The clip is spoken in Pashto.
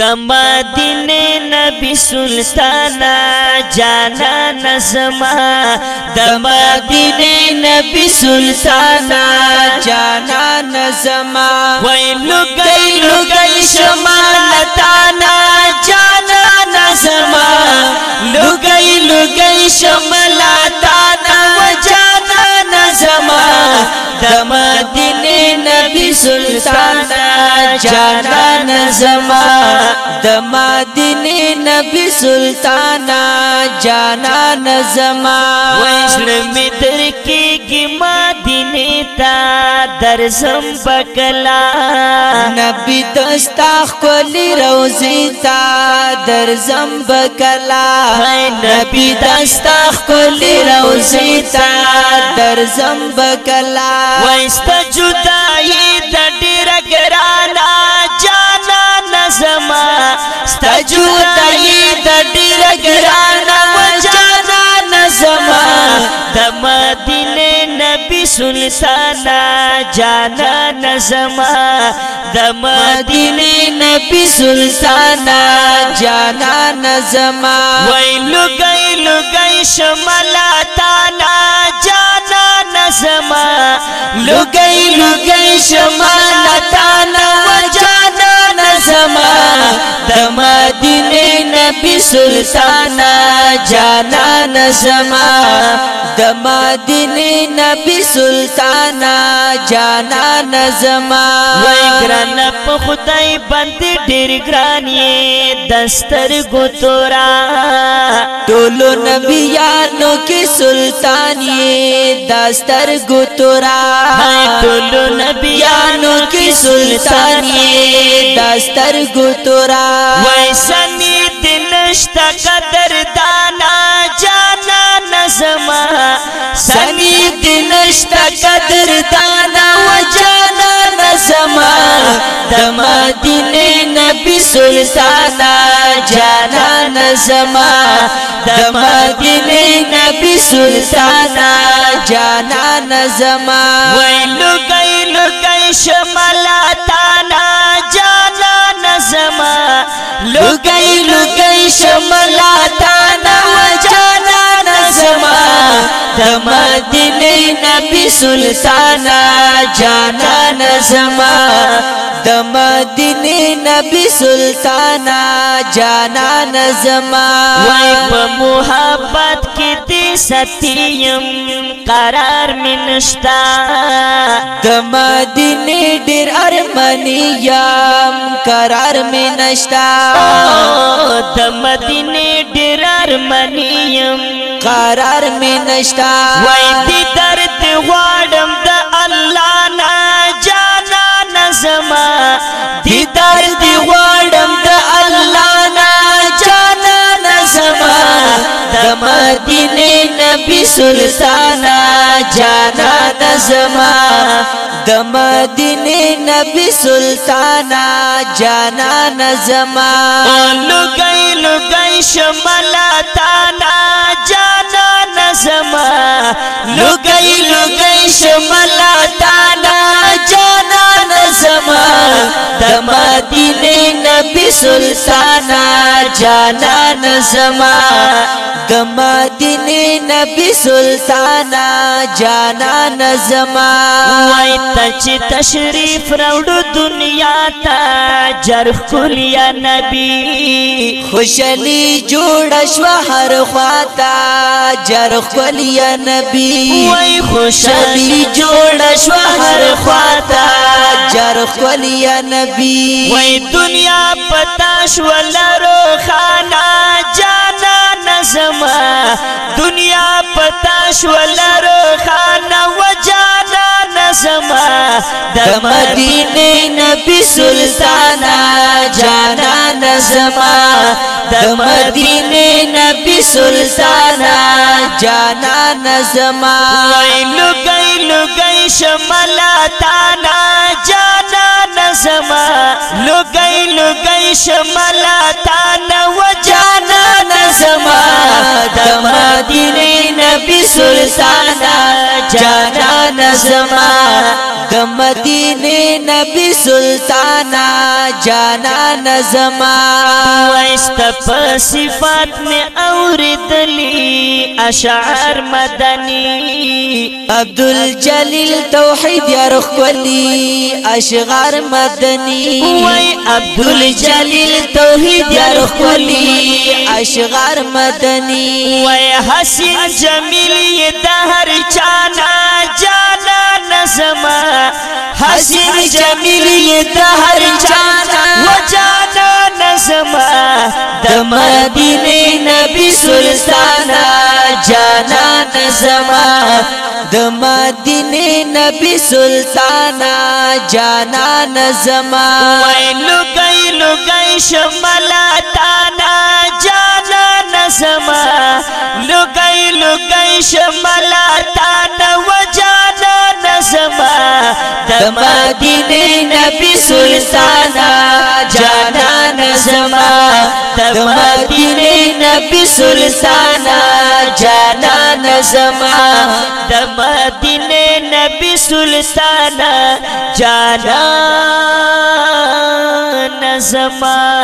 د مدینه نبی سلطان جانا نسما د مدینه نبی سلطان جانا نسما وای لګی لګی شمال تانا جانا نسما لګی لګی شمال تانا جانا نسما د مدینه نبی سلطان جانان زما د مدینه نبی سلطانا جانان زما وښړ می تر کېږي مدینه تا درزم بکلا نبی دستا خلی روزی تا درزم بکلا نبی دستا خلی روزی تا درزم بکلا وښتا جدای د زما ستجو دای د ډیر ګران وجانا نزما د مدینه نبی سلطان جانا نزما د مدینه نبی سلطان جانا نزما ویلو گئی لو گئی شملا تانا جانا نزما لو گئی لو گئی شملا تانا دمدینه نبی سلطان جانان زما دمدینه نبی سلطان جانان زما وای ګران په خدای باندې ډېر ګرانی دستر ګوتورا ټول نبی یانو کې سلطان یې دستر ګوتورا ټول نبی کی سلطانی دستر گرا ویسنی دنشتا قدر دانا جانا نظما سنی دنشتا قدر تانا جانا نظما دما دین نبی سلطانا جانا نظما دما دین نبی سلطانا جانا نظما ویلو گئی لو گئی شملا تانا جانا نظما لگئی لگئی شملا تانا و جانا نظما تم دینی نبی سلطانا جانا نظما دم دینی نبی سلطانا جانا نظما وائب محبت کی ستیم قرار منشتا د مدینه ډیر ارمنیم قرار منشتا د مدینه ډیر ارمنیم قرار منشتا وای دې درد غواړم د الله نه جانا نظما دې درد غواړم د الله نه جانا نظما د مدینه نبی سلطان جانا نظما د مدینه نبی سلطان جانا نظما لګی لګی شملا تانا جانا نظما لګی لګی شملا تانا جانا نظما د مدینه سلطانا جانان زما د مدینه نبی سلطانا جانان زما وای ته چې تشریف راوړو دنیا ته جرخ کولیا نبی خوشالي جوړ شو هر خواتا جرخ کولیا نبی وای خوشالي جوړ شو هر خواتا جرخ کولیا نبی وای دنیا پتا شول روخانا جانا نظم دنیا پتا شول روخانا و جانا نظم د مدینه نبی سلطانا جانا نظم د مدینه نبی سلطانا جانا نظم وای لګی لګی شملا تانا جانا نظم لګی لګی شمالا تا نو جانا نظم دما دینی نبی سلطانا جانا نظم دما دینی نبی سلطانا جانا نظما وایست په صفات می اوریدلی اشعار مدنی عبد الجلیل توحید یار خلی اشعار مدنی وای عبد الجلیل توحید یار خلی اشعار مدنی وای حسین جمیل د هر چانا جانا نظما حسین جمیل د هر چانا د مدینه نبی سلطانا جانا زما د مدینه نبی سلطانا جانا زما وای لګی لګی شملاتانا جانا زما لګی لګی شملاتانا وجانا زما د مدینه نبی سلطانا بی سلطانا جانا زما د مدینه نبی سلطانا جانا زما